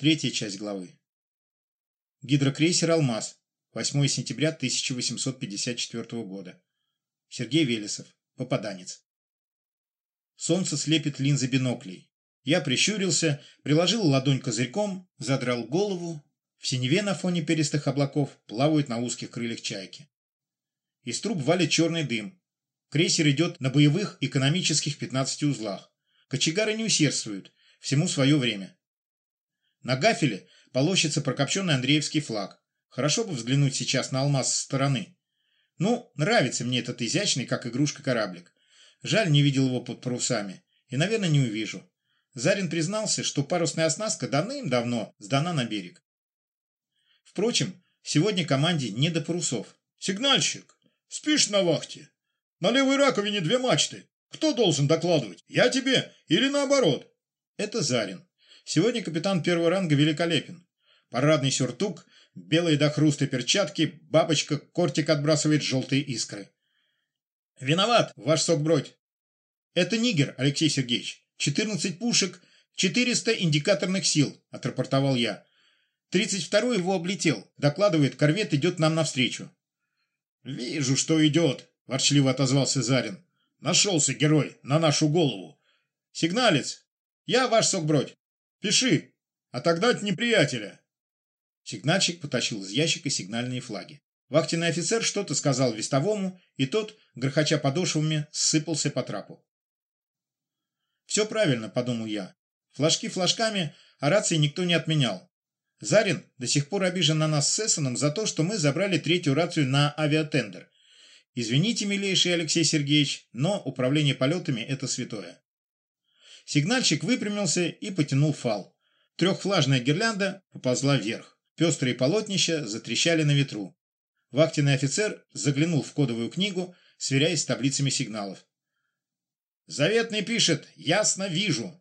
Третья часть главы. Гидрокрейсер «Алмаз». 8 сентября 1854 года. Сергей Велесов. Попаданец. Солнце слепит линзы биноклей. Я прищурился, приложил ладонь козырьком, задрал голову. В синеве на фоне перистых облаков плавают на узких крыльях чайки. Из труб валит черный дым. Крейсер идет на боевых экономических 15 узлах. Кочегары не усердствуют, всему свое время. На гафеле полощется прокопченный Андреевский флаг. Хорошо бы взглянуть сейчас на алмаз со стороны. Ну, нравится мне этот изящный, как игрушка, кораблик. Жаль, не видел его под парусами. И, наверное, не увижу. Зарин признался, что парусная оснастка давным-давно сдана на берег. Впрочем, сегодня команде не до парусов. «Сигнальщик, спишь на вахте? На левой раковине две мачты. Кто должен докладывать? Я тебе или наоборот?» Это Зарин. Сегодня капитан первого ранга великолепен. Парадный сюртук, белые до хруста перчатки, бабочка, кортик отбрасывает желтые искры. «Виноват, ваш сокбродь!» «Это Нигер, Алексей Сергеевич. 14 пушек, 400 индикаторных сил», – отрапортовал я. «32-й его облетел. Докладывает, корвет идет нам навстречу». «Вижу, что идет», – ворчливо отозвался Зарин. «Нашелся герой на нашу голову». «Сигналец! Я ваш сокбродь. Пиши, а тогда от неприятеля. Сигнальщик потащил из ящика сигнальные флаги. Вахтенный офицер что-то сказал вестовому, и тот, грохоча подошвами, сыпался по трапу. «Все правильно», — подумал я. Флажки флажками, а рации никто не отменял. Зарин до сих пор обижен на нас с Эссеном за то, что мы забрали третью рацию на авиатендер. Извините, милейший Алексей Сергеевич, но управление полетами – это святое. Сигнальщик выпрямился и потянул фал. Трехфлажная гирлянда поползла вверх. Пестрые полотнища затрещали на ветру. Вахтенный офицер заглянул в кодовую книгу, сверяясь с таблицами сигналов. «Заветный пишет, ясно вижу».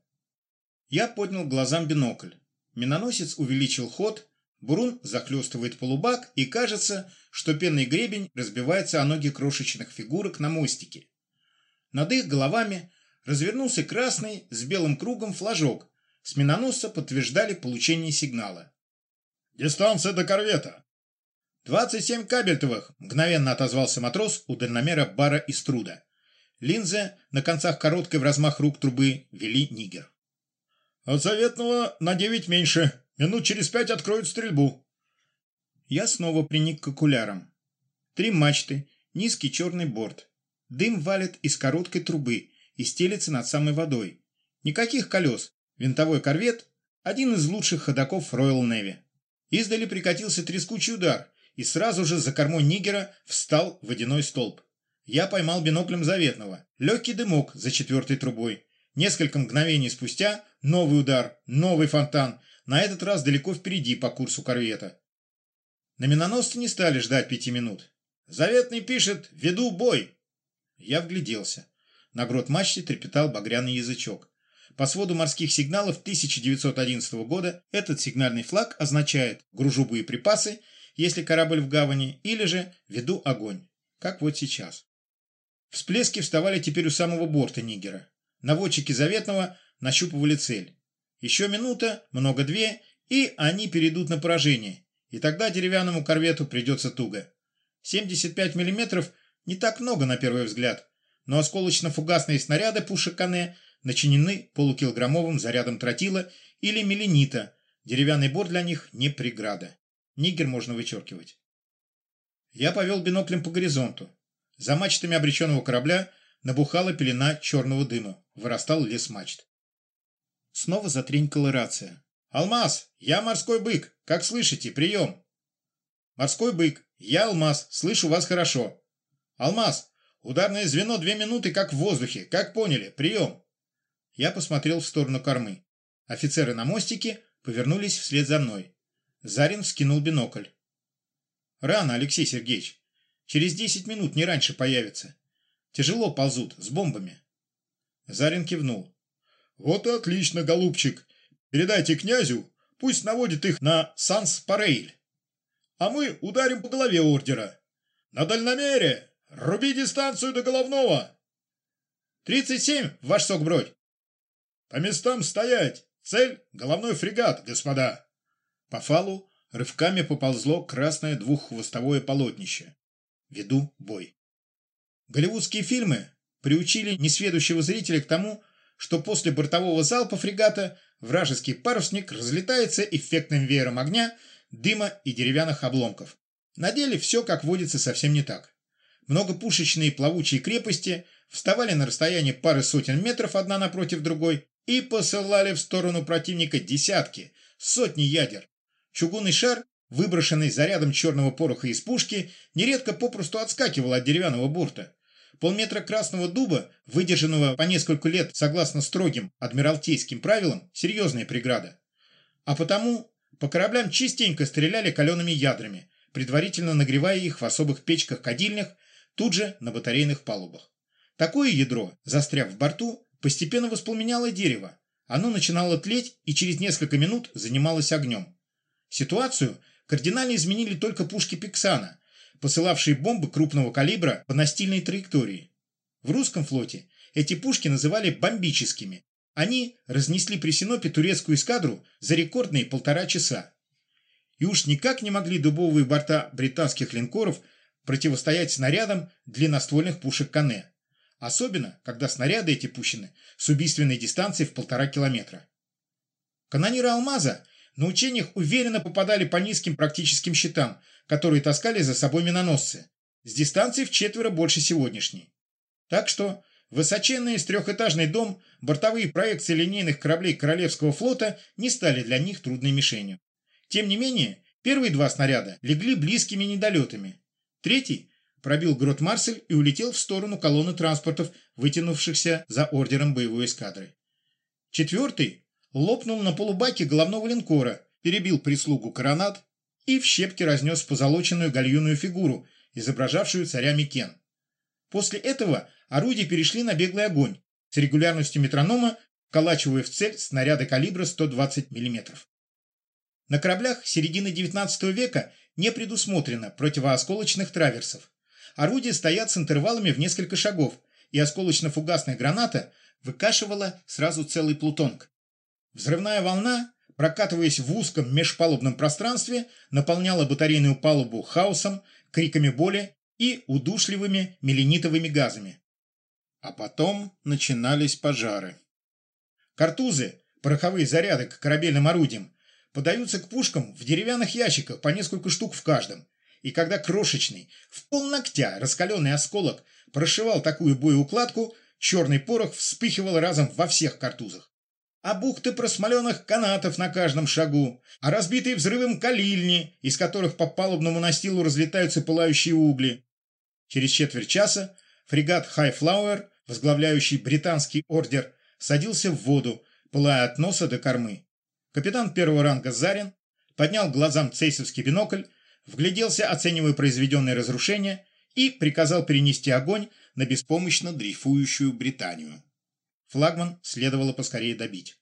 Я поднял глазам бинокль. Миноносец увеличил ход, бурун захлестывает полубак, и кажется, что пенный гребень разбивается о ноги крошечных фигурок на мостике. Над их головами развернулся красный с белым кругом флажок. С миноносца подтверждали получение сигнала. «Дистанция до корвета!» «Двадцать семь кабельтовых!» – мгновенно отозвался матрос у дальномера бара из труда. Линзы на концах короткой в размах рук трубы вели нигер. «От заветного на девять меньше. Минут через пять откроют стрельбу». Я снова приник к окулярам. Три мачты, низкий черный борт. Дым валит из короткой трубы, и стелется над самой водой. Никаких колес. Винтовой корвет – один из лучших ходоков Royal Navy. Издали прикатился трескучий удар, и сразу же за кормой Нигера встал водяной столб. Я поймал биноклем заветного. Легкий дымок за четвертой трубой. Несколько мгновений спустя новый удар, новый фонтан, на этот раз далеко впереди по курсу корвета. На миноносце не стали ждать пяти минут. «Заветный пишет, веду бой!» Я вгляделся. На грот мачте трепетал багряный язычок. По своду морских сигналов 1911 года этот сигнальный флаг означает «гружу боеприпасы», если корабль в гавани, или же «веду огонь», как вот сейчас. Всплески вставали теперь у самого борта Нигера. Наводчики заветного нащупывали цель. Еще минута, много две, и они перейдут на поражение, и тогда деревянному корвету придется туго. 75 мм не так много на первый взгляд, но осколочно-фугасные снаряды пушек Кане начинены полукилограммовым зарядом тротила или меленита, деревянный бор для них не преграда. Нигер можно вычеркивать. Я повел биноклем по горизонту. За мачтами обреченного корабля набухала пелена черного дыма, вырастал лес мачт. Снова затренькала рация. «Алмаз! Я морской бык! Как слышите? Прием!» «Морской бык! Я Алмаз! Слышу вас хорошо!» «Алмаз! Ударное звено две минуты, как в воздухе. Как поняли? Прием!» Я посмотрел в сторону кормы. Офицеры на мостике повернулись вслед за мной. Зарин вскинул бинокль. «Рано, Алексей Сергеевич. Через десять минут, не раньше появится. Тяжело ползут, с бомбами». Зарин кивнул. «Вот и отлично, голубчик. Передайте князю, пусть наводит их на Санс-Парейль. А мы ударим по голове ордера. На дальномере!» «Руби дистанцию до головного!» «Тридцать семь, ваш сок бродь!» «По местам стоять! Цель — головной фрегат, господа!» По фалу рывками поползло красное двуххвостовое полотнище. Веду бой. Голливудские фильмы приучили несведущего зрителя к тому, что после бортового залпа фрегата вражеский парусник разлетается эффектным веером огня, дыма и деревянных обломков. На деле все, как водится, совсем не так. Многопушечные плавучие крепости вставали на расстоянии пары сотен метров одна напротив другой и посылали в сторону противника десятки, сотни ядер. Чугунный шар, выброшенный зарядом черного пороха из пушки, нередко попросту отскакивал от деревянного борта. Полметра красного дуба, выдержанного по несколько лет согласно строгим адмиралтейским правилам, серьезная преграда. А потому по кораблям частенько стреляли калеными ядрами, предварительно нагревая их в особых печках-кадильнях, тут же на батарейных палубах. Такое ядро, застряв в борту, постепенно воспламеняло дерево. Оно начинало тлеть и через несколько минут занималось огнем. Ситуацию кардинально изменили только пушки Пиксана, посылавшие бомбы крупного калибра по настильной траектории. В русском флоте эти пушки называли бомбическими. Они разнесли при Синопе турецкую эскадру за рекордные полтора часа. И уж никак не могли дубовые борта британских линкоров противостоять снарядам длинноствольных пушек Кане. Особенно, когда снаряды эти пущены с убийственной дистанции в полтора километра. Канониры «Алмаза» на учениях уверенно попадали по низким практическим щитам, которые таскали за собой миноносцы, с дистанцией в четверо больше сегодняшней. Так что высоченный трехэтажный дом, бортовые проекции линейных кораблей Королевского флота не стали для них трудной мишенью. Тем не менее, первые два снаряда легли близкими недолетами. Третий пробил грот Марсель и улетел в сторону колонны транспортов, вытянувшихся за ордером боевой эскадры. Четвертый лопнул на полубаке головного линкора, перебил прислугу коронат, и в щепки разнес позолоченную гальюнную фигуру, изображавшую царя Микен. После этого орудия перешли на беглый огонь с регулярностью метронома, вколачивая в цель снаряды калибра 120 мм. На кораблях середины XIX века не предусмотрено противоосколочных траверсов. Орудия стоят с интервалами в несколько шагов, и осколочно-фугасная граната выкашивала сразу целый плутонг. Взрывная волна прокатываясь в узком межпалубном пространстве, наполняла батарейную палубу хаосом, криками боли и удушливыми меленитовыми газами. А потом начинались пожары. Картузы, пороховые заряды к корабельным орудиям, подаются к пушкам в деревянных ящиках по несколько штук в каждом. И когда крошечный, в полногтя раскаленный осколок прошивал такую боеукладку, черный порох вспыхивал разом во всех картузах а бухты просмоленных канатов на каждом шагу, а разбитые взрывом калильни, из которых по палубному настилу разлетаются пылающие угли. Через четверть часа фрегат Хайфлауэр, возглавляющий британский ордер, садился в воду, пылая от носа до кормы. Капитан первого ранга Зарин поднял глазам цейсовский бинокль, вгляделся, оценивая произведенные разрушения, и приказал перенести огонь на беспомощно дрейфующую Британию. Флагман следовало поскорее добить.